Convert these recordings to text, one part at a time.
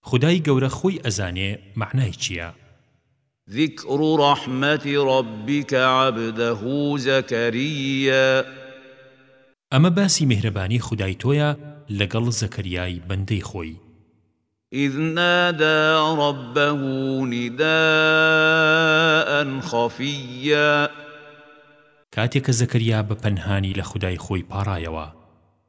خودای گەورە خۆی ئەزانێ مەعنای چیە. ذکر رحمت ربک عبده زکریا. ئەمە باسی میهرەبانی خودای تۆیە لەگەڵ زەکەریای بەندەی خۆی. اذ نادی ربه نداء خفیا. کاتێ کە زەکەریا بە پەنهانی لە خودای خۆی پاڕایەوە.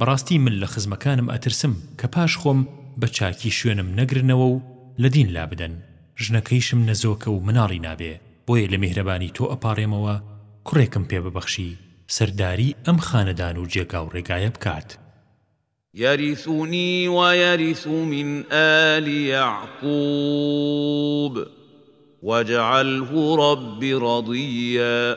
بەڕاستی من لە خزمەکانم ئەترسم کە پاش خۆم بە چاکی شوێنم نەگرنەوە و لە دین لابدەن، ژنەکەیشم نەزۆکە و مناڵی نابێ، بۆیە لە میهرەبانی تۆ ئەپاڕێمەوە کوڕێکم پێ ببەخشی سەرداری ئەم خانەدان و جێگا و ڕێگایە بکات. یەریثنی ویەریث من ئال یعقوب وجعله رب رضیا.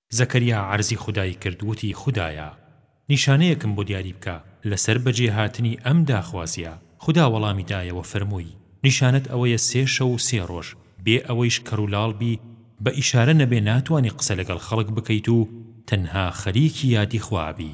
زەکەریا عەرزی خودای کرد وتی خودایە نیشانەیەکم بۆ دیاری بکە لەسەر بەجێ هاتنی ئەم داخوازیە خودا وەڵامی دایەوە فەرمووی نیشانەت ئەوەیە سێ شەو و سێ ڕۆژ بێ ئەوەیش کەر و لاڵ بی بە ئیشارە نەبێ ناتوانی قسە لەگەڵ خەڵک بکەیت و تەنها خەریکی یادی خوا ئەبی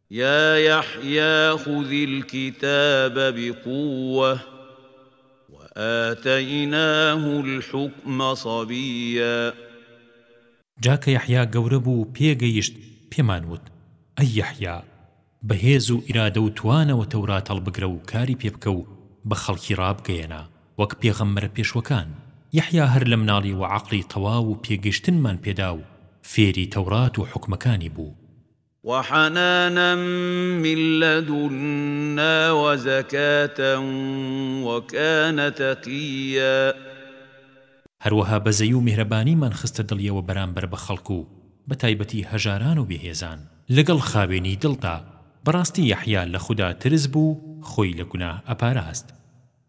یا یحیی خذ الکتاب بقوة وآتیناه الحکم صبیا جا کە یەحیا گەورە بوو و پێگەیشت پێمان وت، ئەی یەحیا! بە هێز و ئیرادە و توانەوە تەورات هەڵبگرە و کاری پێ بکە و بە خەڵکی ڕابگەیەنە، وەک پێغەمبەرە پێشوەکان. یەحیا هەر لە مناڵییەوە عەقڵی تەواو و پێگەشتنمان پێدا و فێری تەورات و حوکمەکانی بوو. وحنانا من لدنا وزکاة وکان تقیا هەروەها بەزەیی و میهرەبانیمان خستە دڵیەوە بەرامبەر بە خەڵک و بەتایبەتی هەژاران و بێهێزان. لەگەڵ خاوێنی دڵدا، بەڕاستی یەحیا لە خودا ترس بوو و خۆی لە گوناه ئەپاراست.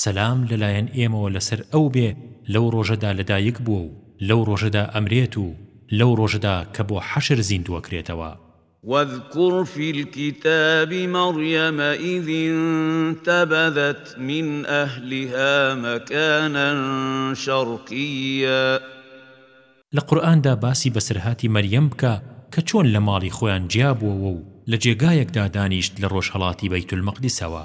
سەلام لەلایەن ئێمەوە لەسەر ئەو بێ لەو ڕۆژەدا لەدایک بووە و لەو ڕۆژەدا ئەمرێت و لەو ڕۆژەدا کە بۆ حەشر زیندووەکرێتەوە. واذکر فی الکتاب مریم اذ انتبذت من اهلها مکانا شرقیا. لە قورئاندا باسی بەسەرهاتی مەریەم بکە کە چۆن لە ماڵی خۆیان جیابووەوە و لە جێگایەکدا دانیشت لە ڕۆژهەڵاتی بەیت المەقدسەوە.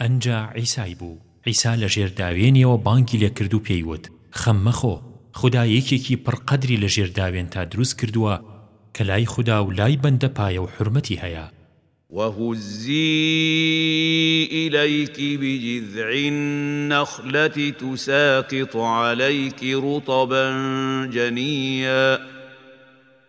ئنجا عیسای بوو. عیسا لە ژێر داوێنیەوە بانگی لێ کردو پێی وت، خەم مەخۆ، خودا یەکێکی پڕ قەدری لە ژێر داوێنتا دروست کردووە کە لای خوداو لای بەندە پایەو حورمەتی هەیە. وهزی الیک بجذع النخلە تساقط علیک رطبا جنیا.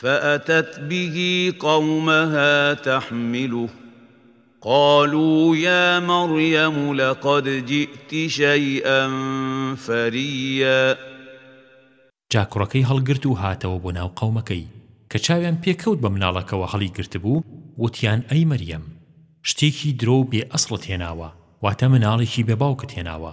فأتت به قومها تحمله قالوا يا مريم لقد جئت شيئا فريا جا کوڕەکەی هەڵگرت و هاتەوە بۆ ناو قەومەکەی کە چاویان پێ کەوت بە مناڵەکەوە هەڵی گرتبوو وتیان ئەی مەریەم شتێکی درۆ و بێ ئەسڵت هێناوە واتە مناڵێکی بێ باوکت هێناوە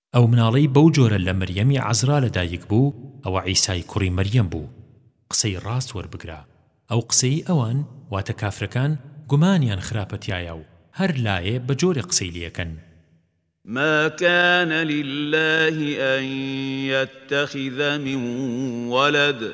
ئەو مناڵەی بەو جۆرە لە مریەمی عەزرا لە دایک بوو ئەوە عیسای کوڕی مریەم بوو قسەی ڕاست وەربگرە ئەو قسەی ئەوان واتە کافرەکان گومانیان خراپە تیایا و هەر لایێ بە جۆرێ قسەی لێ ئەکەن. ما كان لله أن يتخذ من ولد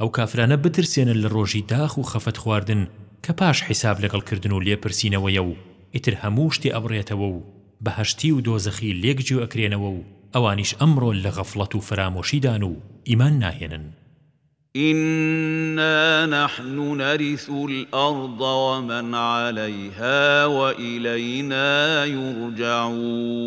ئەو کافرانە بترسێنە لە ڕۆژی داخ و خەفەت خواردن کە پاش حیساب لەگەڵ کردن و لێپرسینەوەیە و ئیتر هەموو شتێ ئەبڕێتەوە و بەهەشتی و دۆزەخی لێک جوێ ئەکرێنەوە و ئەوانیش ئەمڕۆ لە غەفڵەت و فەرامۆشی دان و ئیمان ناهێنن. ئینا نەحن نەریث الارض ومن علیها وئیلینا یرجعون.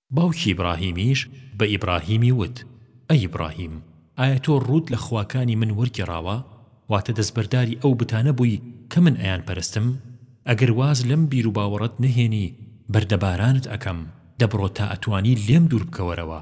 باوکی ئیبڕاهیمیش بە ئیبڕاهیمی وت، ئەی ئیبڕاهیم، ئایا تۆ ڕووت لە خواکانی من وەرگێڕاوە، واتە دەستبەرداری ئەو بتانە بووی کە من ئەیانپەرستم؟ ئەگەر واز لەم بیروباوەڕەت نەهێنی بەردەبارانت ئەکەم، دەبڕۆ تا ئەتوانی لێم دووربکەوەرەوە.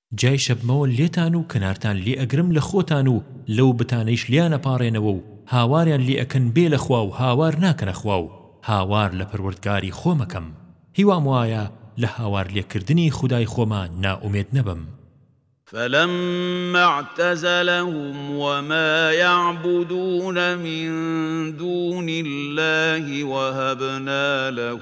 جای شەبمەوە لێتان و کەنارتان لێ ئەگرم لە خۆتان و لەو بتانەیش لێیان ئەپاڕێنەوە و هاواریان لێ ئەکەن بێ لە خوا و هاوار ناکەنە خوا و هاوار لە پەروەردگاری خۆم ئەکەم هیوام وایە لە هاوار لێ کردنی خودای خۆما نائومێد نەبم. فلما اعتزلهم وما یعبدون من دون الله وهبنا له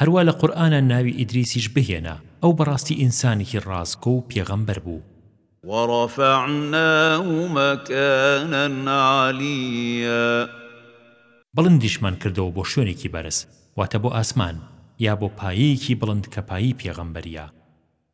هەروا لە قورئانا ناوی ئیدریسیش بهێنە ئەو بەڕاستی ئینسانێکی ڕاستگۆ و پێغەمبەر بوو. ورفعناه مکانا علیا. بڵندیشمان کردەوە بۆ شوێنێکی بەرز، واتە بۆ ئاسمان، یا بۆ پایەیەکی بڵند کە پایەی پێغەمبەریە.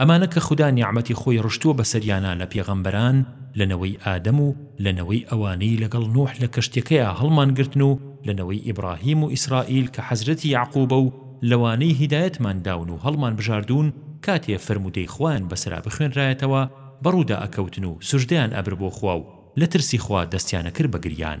ئەمانە کە خودا نیعمەتی خۆی ڕشتووە بەسەریانا لە پێغەمبەران لە نەوەی ئادەم و لە نەوەی ئەوانەی لەگەڵ نوح لە کەشتیەکەیا هەڵمان گرتن و لە نەوەی ئیبڕاهیم و ئیسڕائیل کە حەزرەتی یەعقوبە و لەوانەی هیدایەتمان داون و هەڵمان بژاردوون کاتێ فەرموودەی خوایان بەسەرا بخوێنرایەتەوە بەڕوودا ئەکەوتن و سوژدەیان ئەبرد بۆ خوا و لە ترسی خوا دەستیان ئەکرد بە گریان.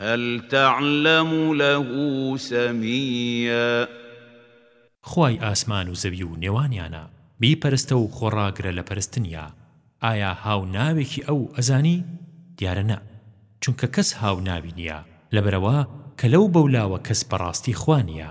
هل تعلم له سمیا. خوای ئاسمان و زەوی و نێوانیانە بیپەرستە و خۆڕاگرە لە پەرستنیا، ئایا هاو ناوێکی ئەو ئەزانی؟ دیارە نا، چونکە کەس هاو ناوی نیە، لەبەرئەوە کە لەو بەولاوە کەس بەڕاستی خوا نیە.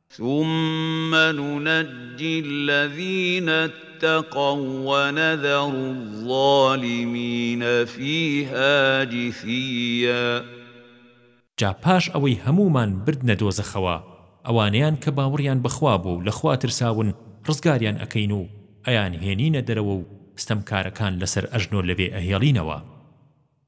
ثم ننجی الذین اتقوا ونذر الظالمین فیها جثیا جا پاش ئەوەی هەموومان بردنە دۆزەخەوە ئەوانەیان کە باوەڕیان بە خوا بووە و لە خوا ترساون ڕزگاریان ئەکەین و ئەیانهێنینە دەرەوە و ستەمکارەکان لەسەر ئەژنۆ لەوێ ئەهێڵینەوە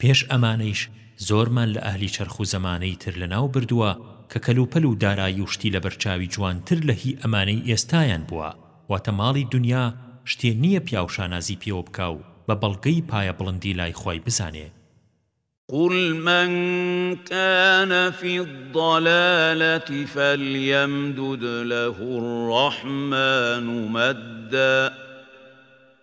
پێش ئەمانەیش زۆرمان لە ئەهلی چەرخ و زەمانەی تر لەناو بردووە کە کەلوپەل و دارایی و شتی لەبەرچاوی جوانتر لە هی ئەمانەی ئێستایان بووە، واتە ماڵی دونیا شتێ نییە پیاو شانازی پێوە بکا و بە بەڵگەی پایە بڵندی لای خوای بزانێ. قل من کان فی الضلالة فلیمدد له الرحمن مدا.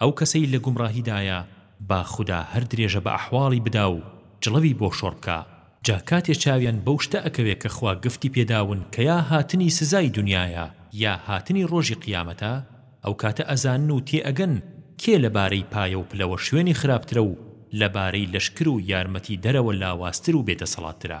ئەو کەسەی لە گومڕاهیدایە با خودا هەر درێژە بە ئەحواڵی بدا و جڵەوی بۆ شۆڕ بکا، جا کاتێ چاویان بەو شتە ئەکەوێ کە خوا گفتی پێ داون کە یا هاتنی سزای دونیایە یا هاتنی ڕۆژی قیامەتە ئەو کاتە ئەزانن و تێ ئەگەن کێ لە بارەی پایە و پلەوە شوێنی خراپترە و لە بارەی لەشکر و یارمەتی دەرەوە لاوازتر و بێ دەسەڵاتترە.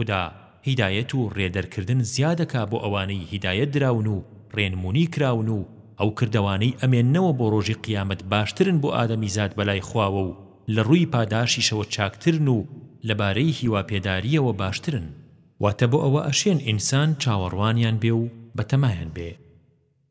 خودا هیدایەت و ڕێدەرکردن زیادەکا بۆ ئەوانەی هیدایەت دراون و ڕێنمونی کراون و ئەو کردەوانەی ئەمێننەوە بۆ ڕۆژی قیامەت باشترن بۆ ئادەمیزاد بەلای خواوە و لە ڕووی پاداشیشەوە چاکترن و لە بارەی هیوا پێدارییەوە باشترن. واتە بۆ ئەوە ئەشێن ئینسان چاوەڕوانیان بێ و بەتەمایان بێ.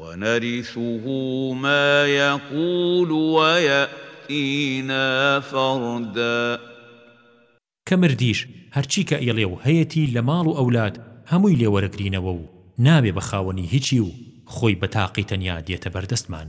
ونرثه ما یقول ویأتینا فردا. کە مردیش هەرچی کە ئەیڵێ و هەیەتی لە ماڵ و ئەولاد هەمووی لێ وەرەگرینەوە و نابێ بە خاوەنی هیچی و خۆی بە تاقی تەنیا دێتە بەردەستمان.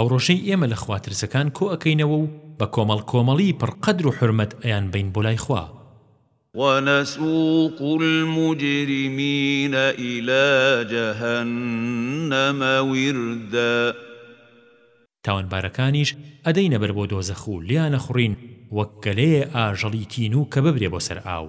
ئەوڕۆژەی ئێمە لە خوا ترسەکان کۆ ئەکەینەوە و بە کۆمەڵ کۆمەڵی پڕ قەدر و حورمەت ئەیانبەین بۆ لای خوا. ونسوق المجرمین الی جهنم وردا. تاوانبارەکانیش ئەدەینە بەر بۆ دۆزەخ و لێیانەخوڕین وەک گەلەێ ئاژەڵی تینوو کە ببرێ بۆ سەر ئاو.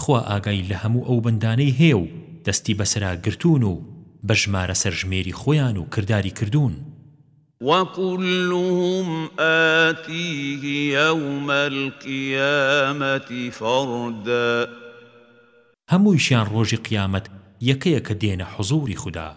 خوا ئاگای لە هەموو ئەو بەندانەی هەیە و دەستی بەسەرا گرتوون و بە ژمارە سەرژمێری خۆیان و کرداری کردوون. وکلهم آتیه یوم القیامة فردا. هەموویشیان ڕۆژی قیامەت یەکە یەکە دێنە حوزووری خودا.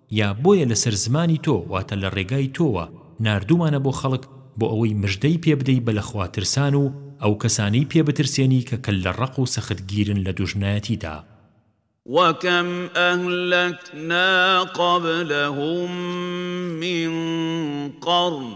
یا بۆیە لەسەر زمانی تۆ واتە لە ڕێگای تۆوە ناردوومانە بۆ خەڵک بۆ ئەوەی مژدەی پێ بدەی بە لەخوا ترسان و ئەو کەسانەی پێ بترسێنی کە کەللە ڕەق و سەخت گیرن لە دوژمنایەتیدا. وکم اهلکنا قبلهم من قرن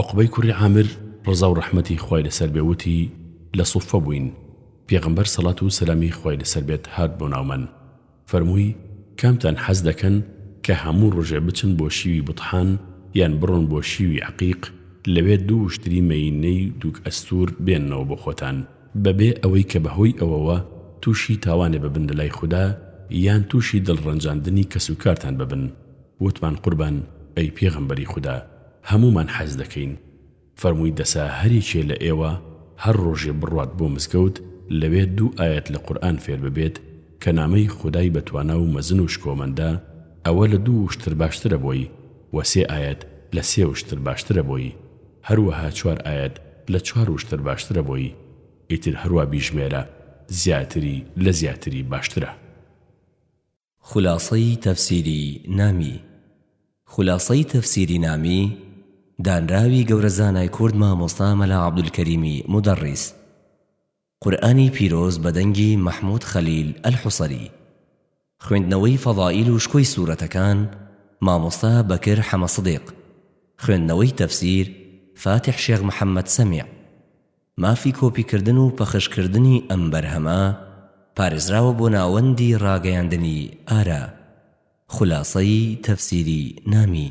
عوقبەی کوڕی عامر ڕەزا و ڕەحمەتی خوای لەسەر بێ وتی، لە صوففە بووین، پێغەمبەر سەڵات و سەلامی خوای لەسەر بێت هات بۆ ناومان، فەرمووی، کامتان حەز دەکەن کە هەموو ڕۆژێ بچن بۆ شیوی بطحان یان بڕۆن بۆ شیوی عەقیق لەوێ دوو وشتری مێینەی دووک ئەستوور بێننەوە بۆ خۆتان، بەبێ ئەوەی کە بەهۆی ئەوەوە تووشی تاوانێ ببن لەلای خودا یان تووشی دڵڕەنجاندنی کەسوکارتان ببن، وتمان قوربان ئەی پێغەمبەری خودا! هەموومان حەز دەکەین. فەرمووی دەسا هەریەکێ لە ئێوە هەر ڕۆژێ بڕوات بۆ مزگەوت لەوێ دوو ئایەت لە قورئان فێر ببێت کە نامەی خودای بەتوانا و مەزن و شکۆمەندە ئەوە لە دوو وشتر باشترە بۆی وە سێ ئایەت لە سێ وشتر باشترە بۆی هەروەها چوار ئایەت لە چوار وشتر باشترە بۆی ئیتر هەروا بیژمێرە زیاتری لە زیاتری باشترە. خولاسەی تەفسیری نامی خولاسەی تەفسیری نامی دانراوی گەورە زانای کورد مامۆستا مەلا عەبدولکەریمی مودەڕیس قورئانی پیرۆز بە دەنگی مەحمود خەلیل ئەلحوسەری خوێندنەوەی فەضائیل و شکۆی سورەتەکان مامۆستا بەکر حەمە سدیق خوێندنەوەی تەفسیر فاتح شێخ محەمەد سەمیع مافی کۆپیکردن و پەخشکردنی ئەم بەرهەمە پارێزراوە بۆ ناوەندی ڕاگەیاندنی ئارا خولاسەی تەفسیری نامی.